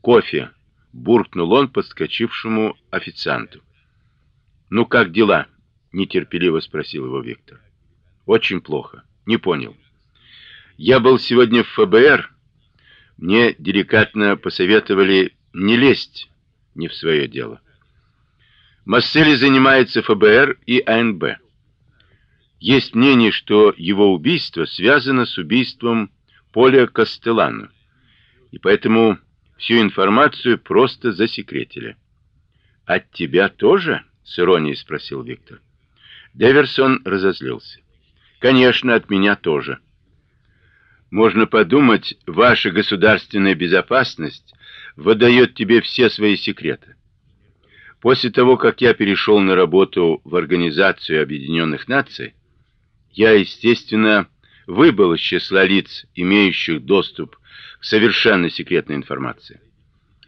кофе, буркнул он подскочившему официанту. Ну как дела? нетерпеливо спросил его Виктор. Очень плохо. Не понял. Я был сегодня в ФБР. Мне деликатно посоветовали не лезть не в свое дело. Массели занимается ФБР и АНБ. Есть мнение, что его убийство связано с убийством Поля Кастеллано, и поэтому всю информацию просто засекретили. От тебя тоже? с иронией спросил Виктор. Деверсон разозлился. Конечно, от меня тоже. Можно подумать, ваша государственная безопасность выдает тебе все свои секреты. После того, как я перешел на работу в Организацию Объединенных Наций, я, естественно, выбыл из числа лиц, имеющих доступ совершенно секретной информации.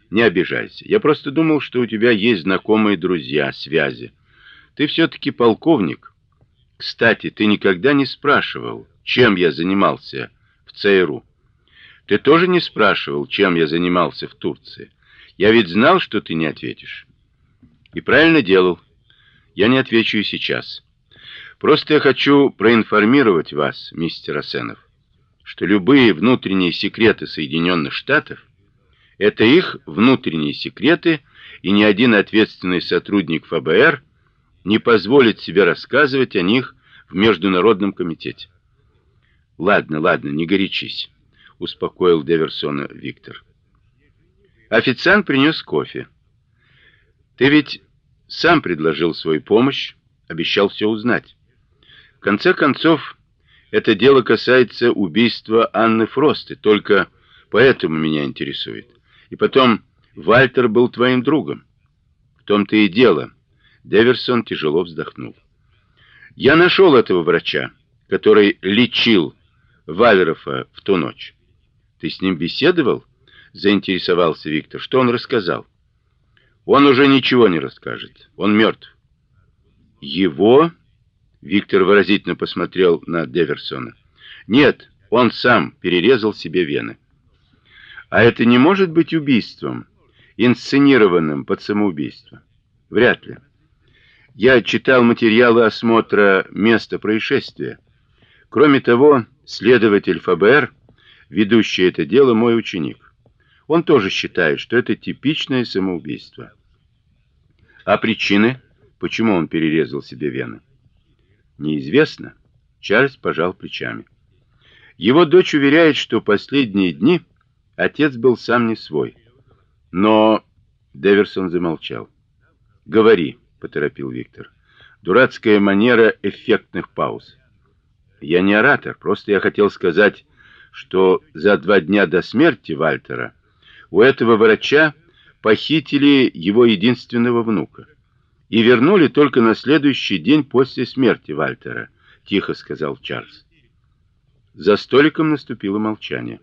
Не обижайся. Я просто думал, что у тебя есть знакомые друзья, связи. Ты все таки полковник. Кстати, ты никогда не спрашивал, чем я занимался в ЦРУ. Ты тоже не спрашивал, чем я занимался в Турции. Я ведь знал, что ты не ответишь. И правильно делал. Я не отвечу и сейчас. Просто я хочу проинформировать вас, мистер Асенов, что любые внутренние секреты Соединенных Штатов это их внутренние секреты, и ни один ответственный сотрудник ФБР не позволит себе рассказывать о них в международном комитете. Ладно, ладно, не горячись, успокоил Деверсона Виктор. Официант принес кофе. Ты ведь сам предложил свою помощь, обещал все узнать. В конце концов, это дело касается убийства Анны Фросты, только поэтому меня интересует. И потом, Вальтер был твоим другом. В том-то и дело. Деверсон тяжело вздохнул. Я нашел этого врача, который лечил Валерова в ту ночь. Ты с ним беседовал? заинтересовался Виктор. Что он рассказал? Он уже ничего не расскажет. Он мертв. Его Виктор выразительно посмотрел на Деверсона. Нет, он сам перерезал себе вены. А это не может быть убийством, инсценированным под самоубийство. Вряд ли. Я читал материалы осмотра места происшествия. Кроме того, следователь ФБР, ведущий это дело, мой ученик. Он тоже считает, что это типичное самоубийство. А причины, почему он перерезал себе вены? Неизвестно. Чарльз пожал плечами. Его дочь уверяет, что последние дни отец был сам не свой. Но Деверсон замолчал. "Говори", поторопил Виктор. Дурацкая манера эффектных пауз. Я не оратор, просто я хотел сказать, что за два дня до смерти Вальтера у этого врача похитили его единственного внука и вернули только на следующий день после смерти Вальтера, тихо сказал Чарльз. За столиком наступило молчание.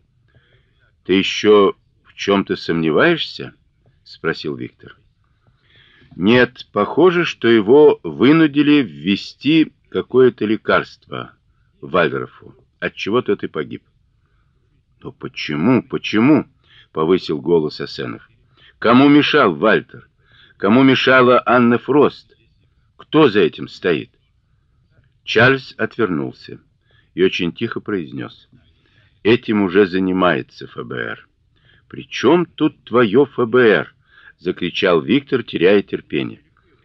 Ты еще в чем то сомневаешься? спросил Виктор. Нет, похоже, что его вынудили ввести какое-то лекарство Вальдорфу, от чего тот и погиб. Но почему? Почему? повысил голос Асенов. Кому мешал Вальтер? Кому мешала Анна Фрост? Кто за этим стоит? Чарльз отвернулся и очень тихо произнес: "Этим уже занимается ФБР". «Причем тут твое ФБР?" закричал Виктор, теряя терпение.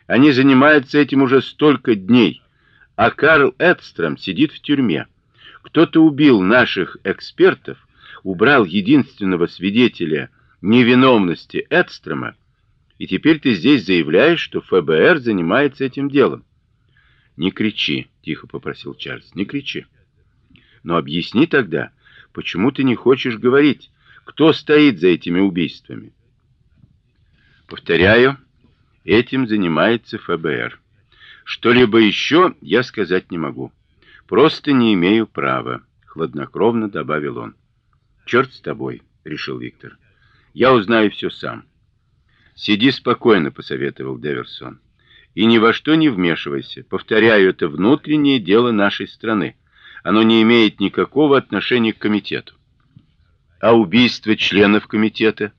"Они занимаются этим уже столько дней, а Карл Эдстром сидит в тюрьме. Кто-то убил наших экспертов, убрал единственного свидетеля невиновности Эдстрома и теперь ты здесь заявляешь, что ФБР занимается этим делом. Не кричи, тихо попросил Чарльз. Не кричи. Но объясни тогда, почему ты не хочешь говорить, кто стоит за этими убийствами? Повторяю, этим занимается ФБР. Что-либо еще я сказать не могу. Просто не имею права, хладнокровно добавил он. «Черт с тобой, решил Виктор. Я узнаю все сам. Сиди спокойно, посоветовал Деверсон. И ни во что не вмешивайся. Повторяю, это внутреннее дело нашей страны. Оно не имеет никакого отношения к комитету. А убийство членов комитета